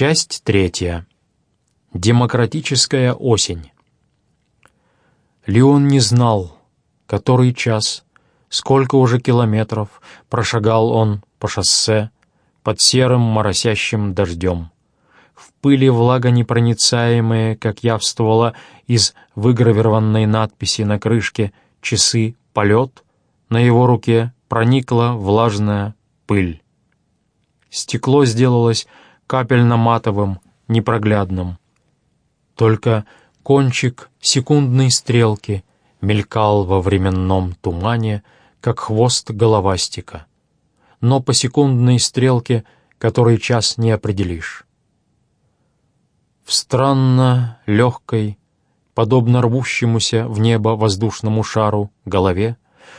Часть третья. Демократическая осень. Леон не знал, который час, сколько уже километров прошагал он по шоссе под серым моросящим дождем. В пыли влага непроницаемая, как явствовала из выгравированной надписи на крышке «Часы полет», на его руке проникла влажная пыль. Стекло сделалось капельно-матовым, непроглядным. Только кончик секундной стрелки мелькал во временном тумане, как хвост головастика. Но по секундной стрелке, который час не определишь. В странно легкой, подобно рвущемуся в небо воздушному шару, голове,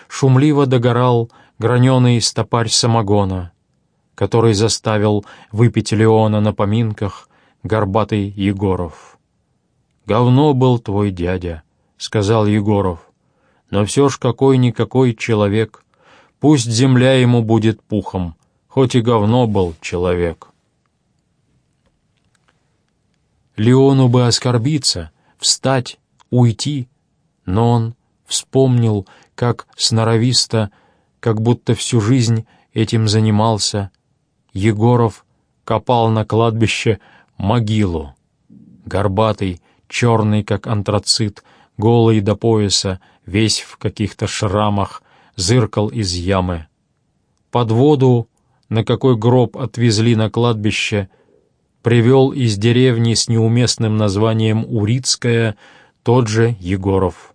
шумливо догорал граненый стопарь самогона, который заставил выпить Леона на поминках горбатый Егоров. «Говно был твой дядя», — сказал Егоров, — «но все ж какой-никакой человек. Пусть земля ему будет пухом, хоть и говно был человек». Леону бы оскорбиться, встать, уйти, но он вспомнил, как сноровисто, как будто всю жизнь этим занимался, Егоров копал на кладбище могилу. Горбатый, черный, как антрацит, голый до пояса, весь в каких-то шрамах, зыркал из ямы. Под воду, на какой гроб отвезли на кладбище, привел из деревни с неуместным названием Урицкая тот же Егоров.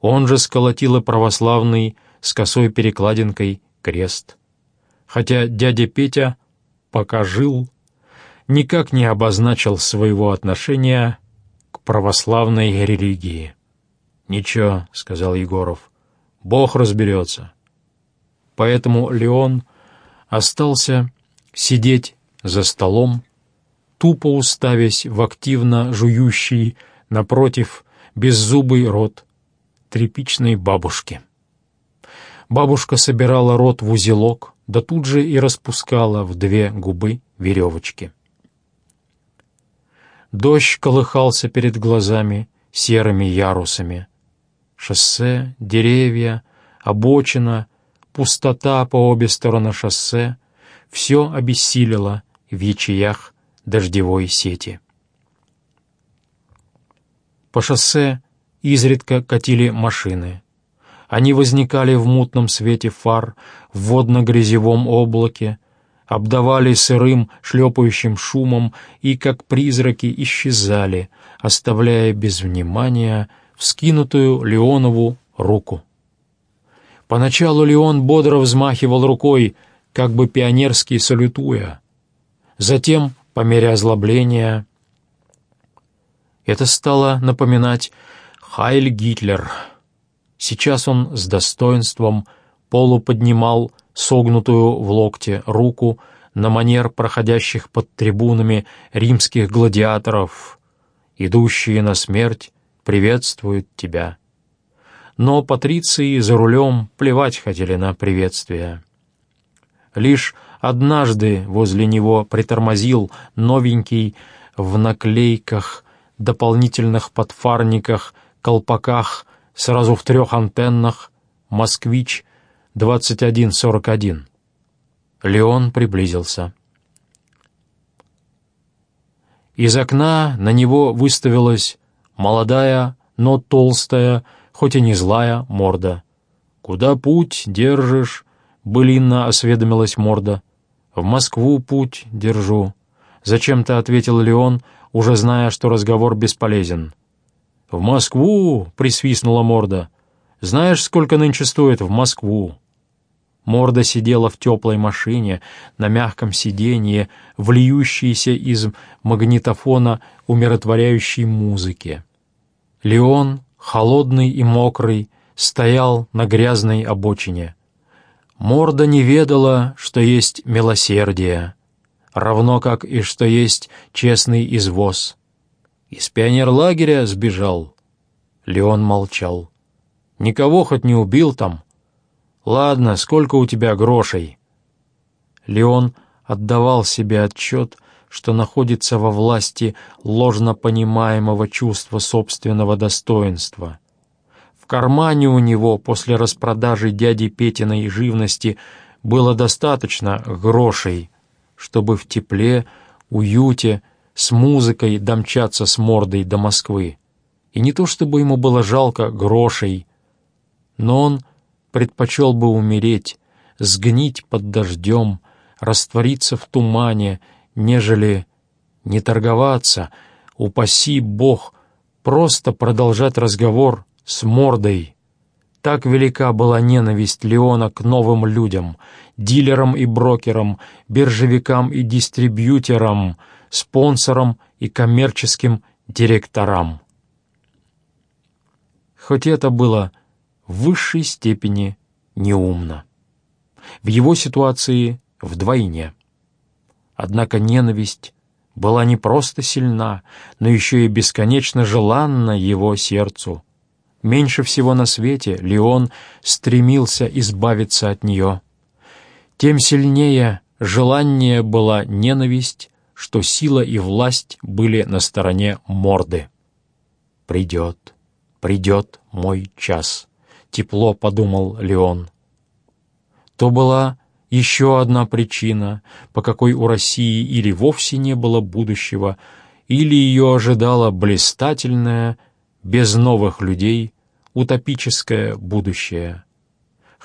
Он же сколотил и православный с косой перекладинкой крест. Хотя дядя Петя — пока жил, никак не обозначил своего отношения к православной религии. «Ничего», — сказал Егоров, — «Бог разберется». Поэтому Леон остался сидеть за столом, тупо уставясь в активно жующий, напротив, беззубый рот тряпичной бабушки. Бабушка собирала рот в узелок, да тут же и распускала в две губы веревочки. Дождь колыхался перед глазами серыми ярусами. Шоссе, деревья, обочина, пустота по обе стороны шоссе — все обессилило в ячеях дождевой сети. По шоссе изредка катили машины — они возникали в мутном свете фар, в водно-грязевом облаке, обдавали сырым, шлепающим шумом и, как призраки, исчезали, оставляя без внимания вскинутую Леонову руку. Поначалу Леон бодро взмахивал рукой, как бы пионерски салютуя. Затем, по мере озлобления, это стало напоминать «Хайль Гитлер», Сейчас он с достоинством полуподнимал согнутую в локте руку на манер проходящих под трибунами римских гладиаторов. «Идущие на смерть приветствуют тебя». Но патриции за рулем плевать хотели на приветствие. Лишь однажды возле него притормозил новенький в наклейках, дополнительных подфарниках, колпаках сразу в трех антеннах «Москвич» 2141. Леон приблизился. Из окна на него выставилась молодая, но толстая, хоть и не злая, морда. «Куда путь держишь?» — былинно осведомилась морда. «В Москву путь держу», — зачем-то ответил Леон, уже зная, что разговор бесполезен. «В Москву!» — присвистнула морда. «Знаешь, сколько нынче стоит в Москву?» Морда сидела в теплой машине, на мягком сиденье, в льющейся из магнитофона умиротворяющей музыки. Леон, холодный и мокрый, стоял на грязной обочине. Морда не ведала, что есть милосердие, равно как и что есть честный извоз. Из пионерлагеря сбежал. Леон молчал. Никого хоть не убил там? Ладно, сколько у тебя грошей? Леон отдавал себе отчет что находится во власти ложно понимаемого чувства собственного достоинства. В кармане у него после распродажи дяди Петиной живности было достаточно грошей, чтобы в тепле, уюте, с музыкой домчаться с мордой до Москвы. И не то чтобы ему было жалко грошей, но он предпочел бы умереть, сгнить под дождем, раствориться в тумане, нежели не торговаться, упаси Бог, просто продолжать разговор с мордой. Так велика была ненависть Леона к новым людям, дилерам и брокерам, биржевикам и дистрибьюторам, спонсорам и коммерческим директорам. Хоть это было в высшей степени неумно. В его ситуации вдвойне. Однако ненависть была не просто сильна, но еще и бесконечно желанна его сердцу. Меньше всего на свете Леон стремился избавиться от нее. Тем сильнее желание была ненависть, что сила и власть были на стороне морды. «Придет, придет мой час», — тепло подумал Леон. То была еще одна причина, по какой у России или вовсе не было будущего, или ее ожидало блистательное, без новых людей, утопическое будущее.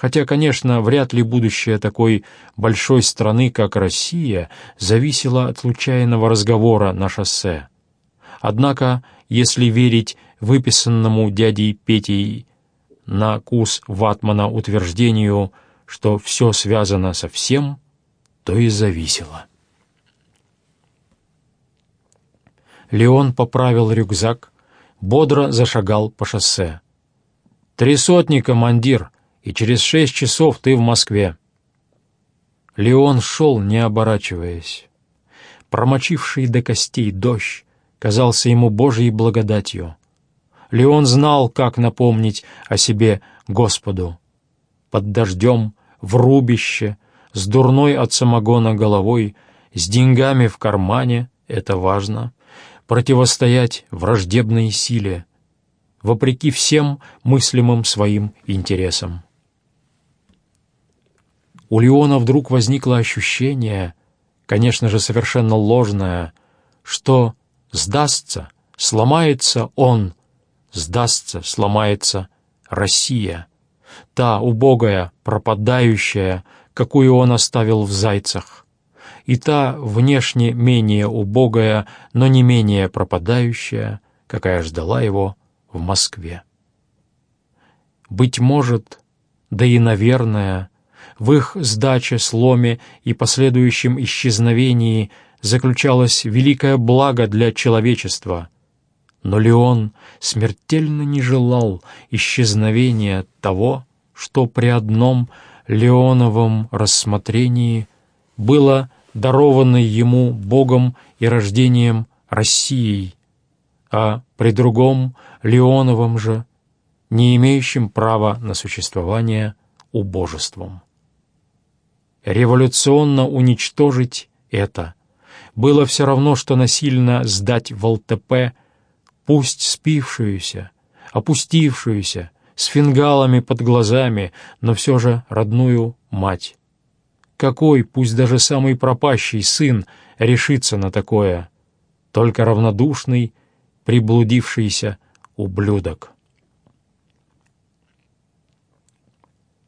Хотя, конечно, вряд ли будущее такой большой страны, как Россия, зависело от случайного разговора на шоссе. Однако, если верить выписанному дядей Петей на кус ватмана утверждению – что все связано со всем, то и зависело. Леон поправил рюкзак, бодро зашагал по шоссе. «Три сотни, командир, и через шесть часов ты в Москве». Леон шел, не оборачиваясь. Промочивший до костей дождь казался ему Божьей благодатью. Леон знал, как напомнить о себе Господу под дождем, в рубище, с дурной от самогона головой, с деньгами в кармане, это важно, противостоять враждебной силе, вопреки всем мыслимым своим интересам. У Леона вдруг возникло ощущение, конечно же, совершенно ложное, что сдастся, сломается он, сдастся, сломается Россия та убогая, пропадающая, какую он оставил в зайцах, и та внешне менее убогая, но не менее пропадающая, какая ждала его в Москве. Быть может, да и, наверное, в их сдаче, сломе и последующем исчезновении заключалось великое благо для человечества, но Леон смертельно не желал исчезновения того, что при одном Леоновом рассмотрении было даровано ему Богом и рождением Россией, а при другом Леоновом же, не имеющим права на существование убожеством. Революционно уничтожить это было все равно, что насильно сдать в ЛТП пусть спившуюся, опустившуюся, с фингалами под глазами, но все же родную мать. Какой, пусть даже самый пропащий сын, решится на такое? Только равнодушный, приблудившийся ублюдок.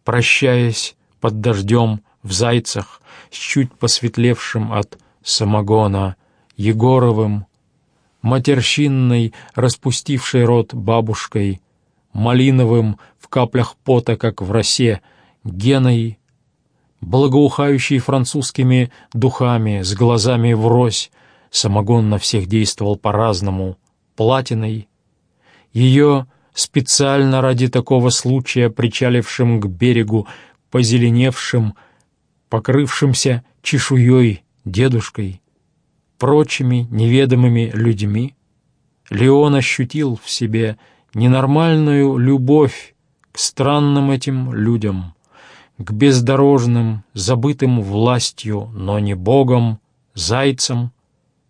Прощаясь под дождем в зайцах с чуть посветлевшим от самогона Егоровым, матерщинной, распустившей рот бабушкой, малиновым в каплях пота, как в росе, геной, благоухающей французскими духами, с глазами врозь, самогон на всех действовал по-разному, платиной, ее специально ради такого случая причалившим к берегу, позеленевшим, покрывшимся чешуей дедушкой, прочими неведомыми людьми, Леон ощутил в себе ненормальную любовь к странным этим людям, к бездорожным, забытым властью, но не богом, зайцам,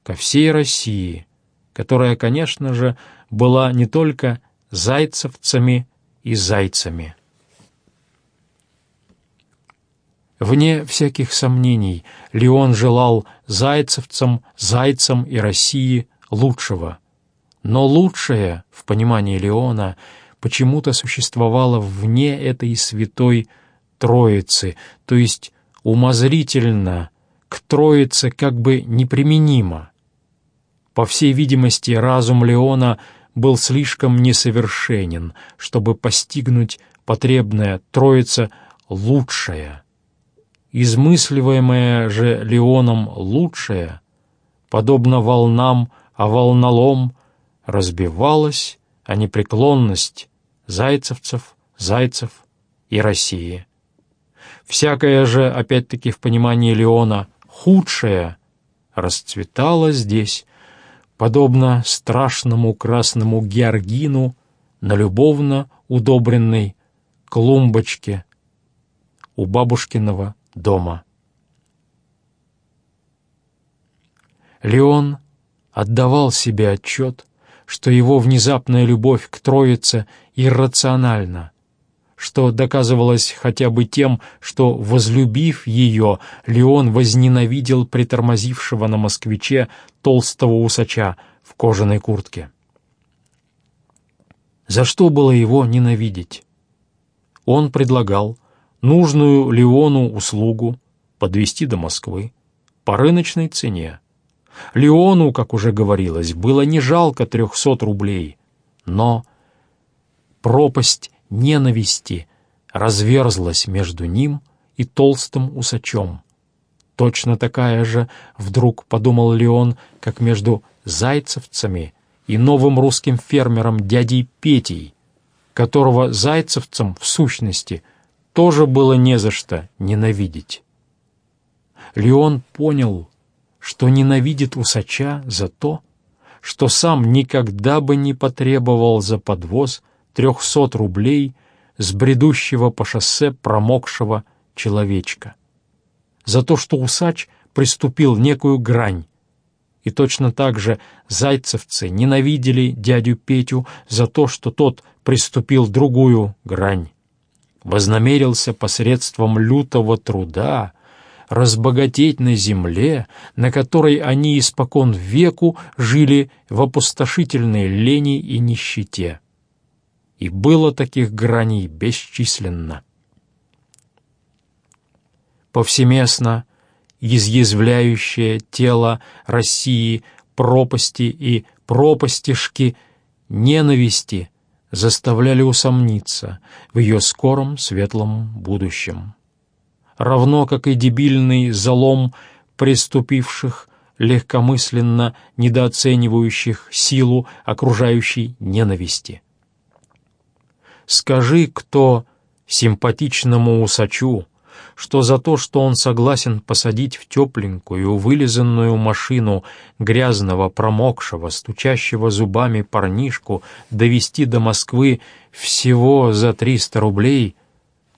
ко всей России, которая, конечно же, была не только зайцевцами и зайцами. Вне всяких сомнений, Леон желал зайцевцам, зайцам и России лучшего. Но лучшее, в понимании Леона, почему-то существовало вне этой святой Троицы, то есть умозрительно к Троице как бы неприменимо. По всей видимости, разум Леона был слишком несовершенен, чтобы постигнуть потребное Троица лучшее. Измысливаемое же Леоном лучшее, подобно волнам, а волнолом, разбивалось о непреклонность зайцевцев, зайцев и России. Всякое же, опять-таки в понимании Леона, худшее расцветало здесь, подобно страшному красному георгину на любовно удобренной клумбочке у бабушкиного дома. Леон отдавал себе отчет, что его внезапная любовь к Троице иррациональна, что доказывалось хотя бы тем, что, возлюбив ее, Леон возненавидел притормозившего на москвиче толстого усача в кожаной куртке. За что было его ненавидеть? Он предлагал нужную Леону услугу подвести до Москвы по рыночной цене. Леону, как уже говорилось, было не жалко трехсот рублей, но пропасть ненависти разверзлась между ним и толстым усачом. Точно такая же, вдруг подумал Леон, как между зайцевцами и новым русским фермером дядей Петей, которого зайцевцам, в сущности, тоже было не за что ненавидеть. Леон понял, что ненавидит усача за то, что сам никогда бы не потребовал за подвоз трехсот рублей с бредущего по шоссе промокшего человечка. За то, что усач приступил некую грань. И точно так же зайцевцы ненавидели дядю Петю за то, что тот приступил другую грань. Вознамерился посредством лютого труда разбогатеть на земле, на которой они испокон веку жили в опустошительной лени и нищете. И было таких граней бесчисленно. Повсеместно изъязвляющее тело России пропасти и пропастишки ненависти заставляли усомниться в ее скором светлом будущем равно как и дебильный залом преступивших, легкомысленно недооценивающих силу окружающей ненависти. Скажи, кто симпатичному усачу, что за то, что он согласен посадить в тепленькую, вылизанную машину грязного, промокшего, стучащего зубами парнишку, довести до Москвы всего за триста рублей —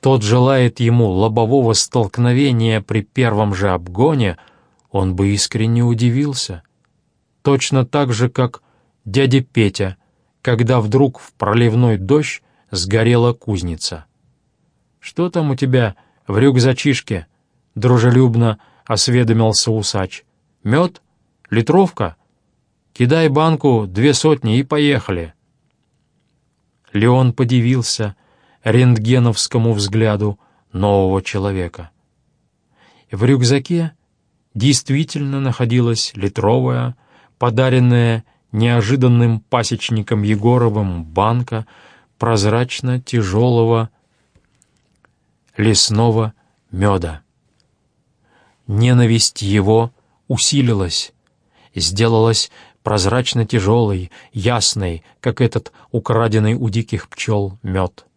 тот желает ему лобового столкновения при первом же обгоне, он бы искренне удивился. Точно так же, как дядя Петя, когда вдруг в проливной дождь сгорела кузница. «Что там у тебя в рюкзачишке?» — дружелюбно осведомился усач. «Мед? Литровка? Кидай банку две сотни и поехали». Леон подивился — рентгеновскому взгляду нового человека. В рюкзаке действительно находилась литровая, подаренная неожиданным пасечником Егоровым банка прозрачно-тяжелого лесного меда. Ненависть его усилилась, сделалась прозрачно-тяжелой, ясной, как этот украденный у диких пчел мед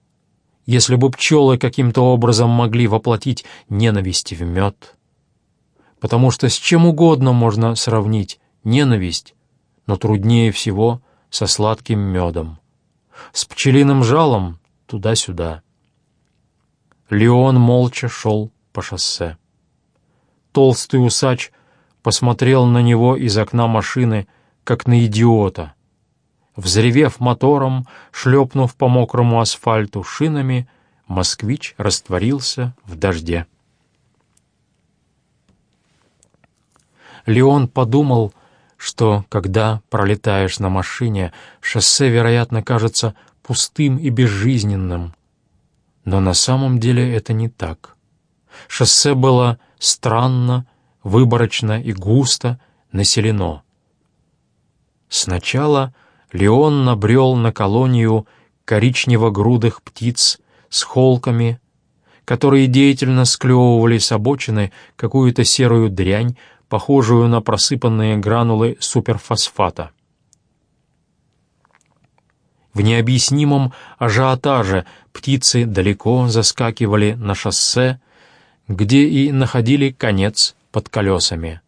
если бы пчелы каким-то образом могли воплотить ненависть в мед. Потому что с чем угодно можно сравнить ненависть, но труднее всего со сладким медом. С пчелиным жалом туда-сюда. Леон молча шел по шоссе. Толстый усач посмотрел на него из окна машины, как на идиота. Взревев мотором, шлепнув по мокрому асфальту шинами, москвич растворился в дожде. Леон подумал, что, когда пролетаешь на машине, шоссе, вероятно, кажется пустым и безжизненным. Но на самом деле это не так. Шоссе было странно, выборочно и густо населено. Сначала Леон набрел на колонию коричнево-грудых птиц с холками, которые деятельно склевывали с обочины какую-то серую дрянь, похожую на просыпанные гранулы суперфосфата. В необъяснимом ажиотаже птицы далеко заскакивали на шоссе, где и находили конец под колесами.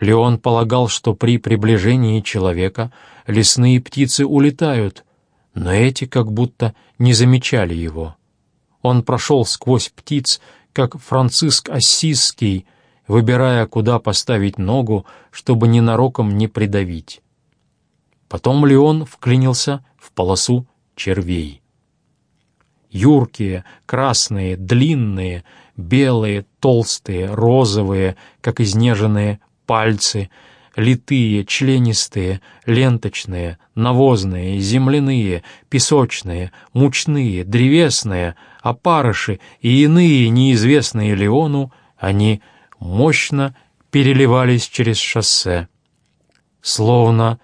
Леон полагал, что при приближении человека лесные птицы улетают, но эти как будто не замечали его. Он прошел сквозь птиц, как Франциск Ассизский, выбирая, куда поставить ногу, чтобы ненароком не придавить. Потом Леон вклинился в полосу червей. Юркие, красные, длинные, белые, толстые, розовые, как изнеженные пальцы, литые, членистые, ленточные, навозные, земляные, песочные, мучные, древесные, опарыши и иные неизвестные Леону, они мощно переливались через шоссе. Словно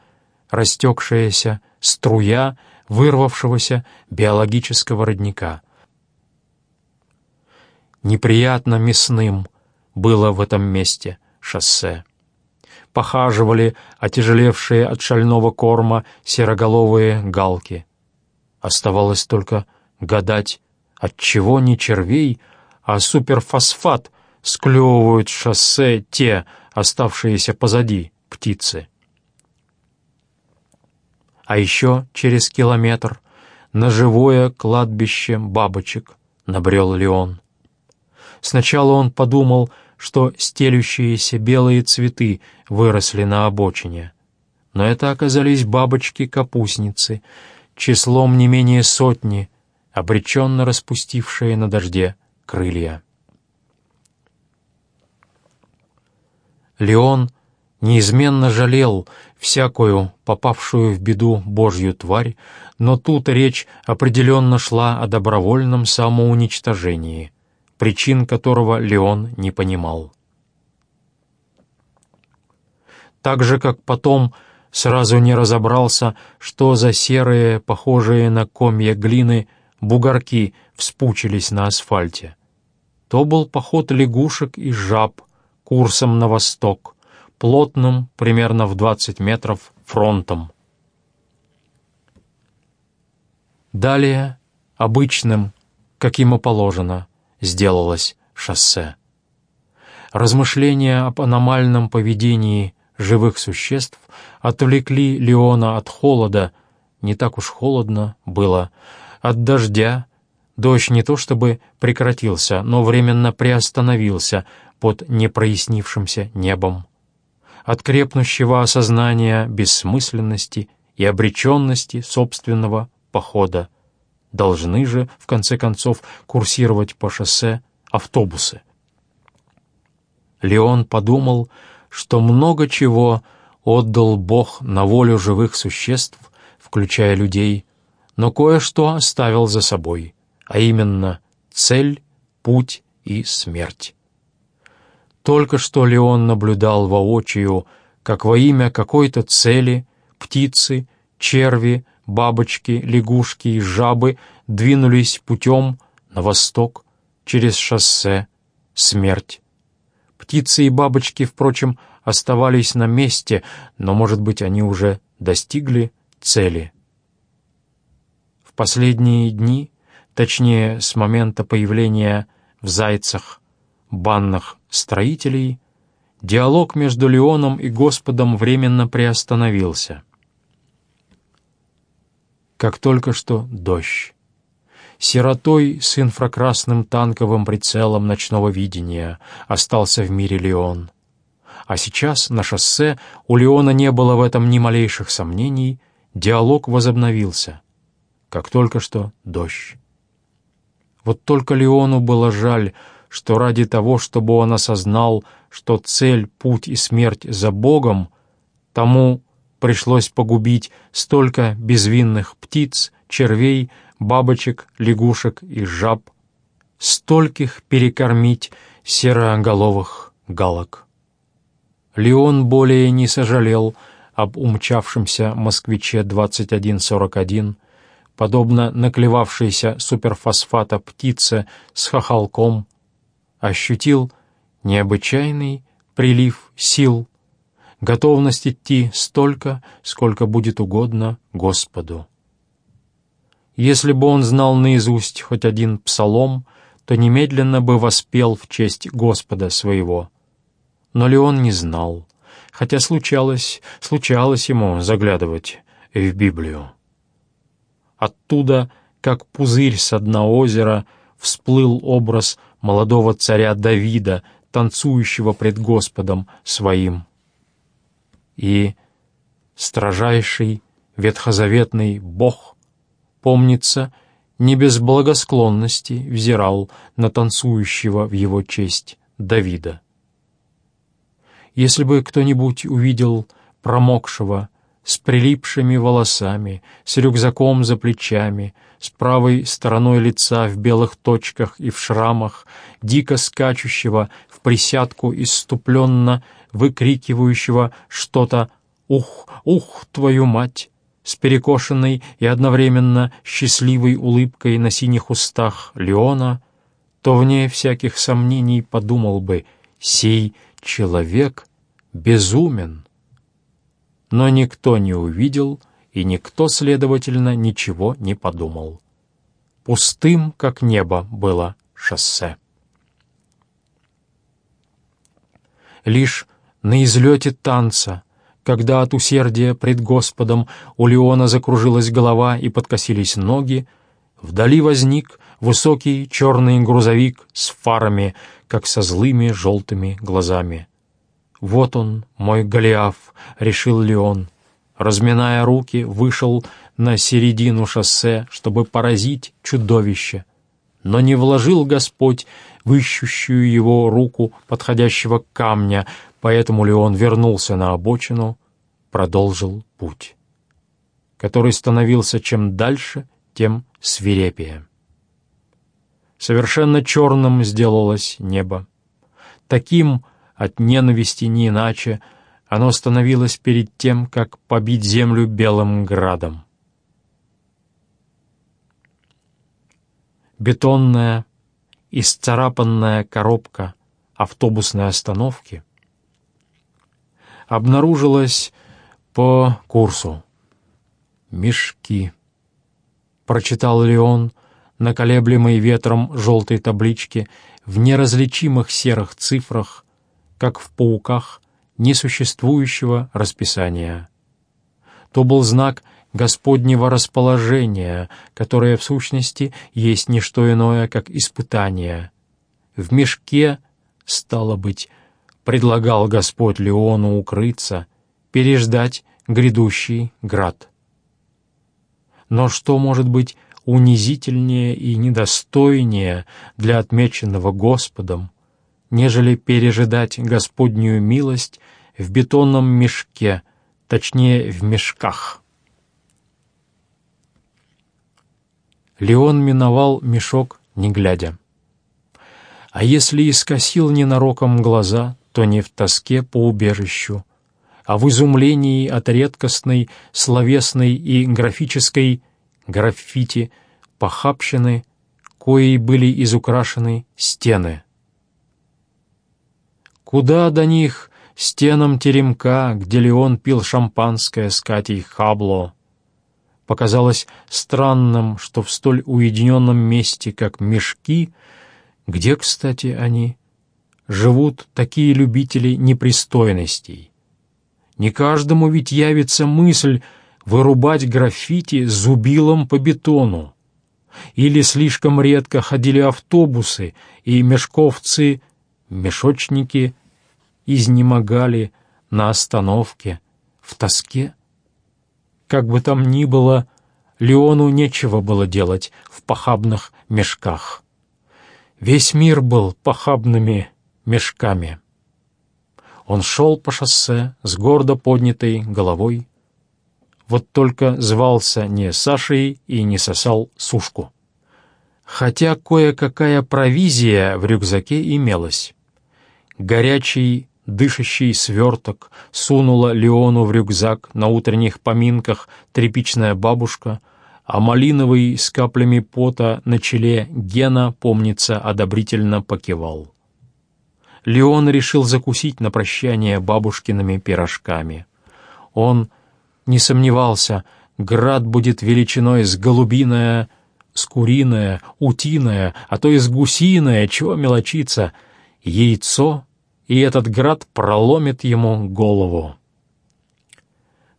растекшаяся струя вырвавшегося биологического родника. Неприятно мясным было в этом месте шоссе. Похаживали отяжелевшие от шального корма сероголовые галки. Оставалось только гадать, от чего не червей, а суперфосфат склевывают шоссе те, оставшиеся позади, птицы. А еще через километр на живое кладбище бабочек набрел Леон. Сначала он подумал, что стелющиеся белые цветы выросли на обочине. Но это оказались бабочки-капустницы, числом не менее сотни, обреченно распустившие на дожде крылья. Леон неизменно жалел всякую попавшую в беду Божью тварь, но тут речь определенно шла о добровольном самоуничтожении, причин которого Леон не понимал. Так же, как потом сразу не разобрался, что за серые, похожие на комья глины, бугорки вспучились на асфальте. То был поход лягушек и жаб — курсом на восток, плотным, примерно в 20 метров, фронтом. Далее, обычным, каким и положено, сделалось шоссе. Размышления об аномальном поведении живых существ отвлекли Леона от холода, не так уж холодно было, от дождя, дождь не то чтобы прекратился, но временно приостановился, под непрояснившимся небом, от крепнущего осознания бессмысленности и обреченности собственного похода. Должны же, в конце концов, курсировать по шоссе автобусы. Леон подумал, что много чего отдал Бог на волю живых существ, включая людей, но кое-что оставил за собой, а именно цель, путь и смерть. Только что Леон наблюдал воочию, как во имя какой-то цели птицы, черви, бабочки, лягушки и жабы двинулись путем на восток через шоссе «Смерть». Птицы и бабочки, впрочем, оставались на месте, но, может быть, они уже достигли цели. В последние дни, точнее, с момента появления в Зайцах банных строителей, диалог между Леоном и Господом временно приостановился. Как только что дождь. Сиротой с инфракрасным танковым прицелом ночного видения остался в мире Леон. А сейчас на шоссе у Леона не было в этом ни малейших сомнений, диалог возобновился, как только что дождь. Вот только Леону было жаль, что ради того, чтобы он осознал, что цель, путь и смерть за Богом, тому пришлось погубить столько безвинных птиц, червей, бабочек, лягушек и жаб, стольких перекормить сероголовых галок. Леон более не сожалел об умчавшемся москвиче 2141, подобно наклевавшейся суперфосфата птице с хохолком, ощутил необычайный прилив сил, готовность идти столько, сколько будет угодно Господу. Если бы он знал наизусть хоть один псалом, то немедленно бы воспел в честь Господа своего. Но Леон не знал, хотя случалось, случалось ему заглядывать в Библию. Оттуда, как пузырь с дна озера, всплыл образ молодого царя Давида, танцующего пред Господом своим. И строжайший ветхозаветный Бог, помнится, не без благосклонности взирал на танцующего в его честь Давида. Если бы кто-нибудь увидел промокшего, с прилипшими волосами, с рюкзаком за плечами, с правой стороной лица в белых точках и в шрамах, дико скачущего в присядку иступленно выкрикивающего что-то «Ух, ух, твою мать!» с перекошенной и одновременно счастливой улыбкой на синих устах Леона, то вне всяких сомнений подумал бы «Сей человек безумен». Но никто не увидел, и никто, следовательно, ничего не подумал. Пустым, как небо, было шоссе. Лишь на излете танца, когда от усердия пред Господом у Леона закружилась голова и подкосились ноги, вдали возник высокий черный грузовик с фарами, как со злыми желтыми глазами. «Вот он, мой Голиаф», — решил Леон. Разминая руки, вышел на середину шоссе, чтобы поразить чудовище. Но не вложил Господь в ищущую его руку подходящего камня, поэтому Леон вернулся на обочину, продолжил путь, который становился чем дальше, тем свирепее. Совершенно черным сделалось небо. Таким от ненависти не иначе оно становилось перед тем, как побить землю белым градом. Бетонная, исцарапанная коробка автобусной остановки обнаружилась по курсу. «Мешки», — прочитал Леон на колеблемой ветром желтой табличке в неразличимых серых цифрах, как в пауках несуществующего расписания. То был знак Господнего расположения, которое в сущности есть не что иное, как испытание. В мешке, стало быть, предлагал Господь Леону укрыться, переждать грядущий град. Но что может быть унизительнее и недостойнее для отмеченного Господом, нежели пережидать Господнюю милость в бетонном мешке, точнее, в мешках? Леон миновал мешок, не глядя. А если и скосил ненароком глаза, то не в тоске по убежищу, а в изумлении от редкостной словесной и графической граффити похабщины, коей были изукрашены стены. Куда до них стенам теремка, где Леон пил шампанское с Катей Хабло? Показалось странным, что в столь уединенном месте, как мешки, где, кстати, они, живут такие любители непристойностей. Не каждому ведь явится мысль вырубать граффити зубилом по бетону. Или слишком редко ходили автобусы, и мешковцы, мешочники изнемогали на остановке, в тоске. Как бы там ни было, Леону нечего было делать в похабных мешках. Весь мир был похабными мешками. Он шел по шоссе с гордо поднятой головой, вот только звался не Сашей и не сосал сушку. Хотя кое-какая провизия в рюкзаке имелась. Горячий, дышащий сверток сунула Леону в рюкзак на утренних поминках тряпичная бабушка, а малиновый с каплями пота на челе Гена, помнится, одобрительно покивал. Леон решил закусить на прощание бабушкиными пирожками. Он не сомневался, град будет величиной с голубиное, с куриное, утиное, а то и с гусиное, чего мелочиться, яйцо, и этот град проломит ему голову.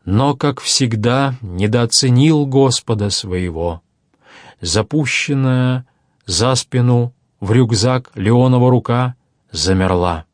Но, как всегда, недооценил Господа своего. Запущенная за спину в рюкзак Леонова рука замерла.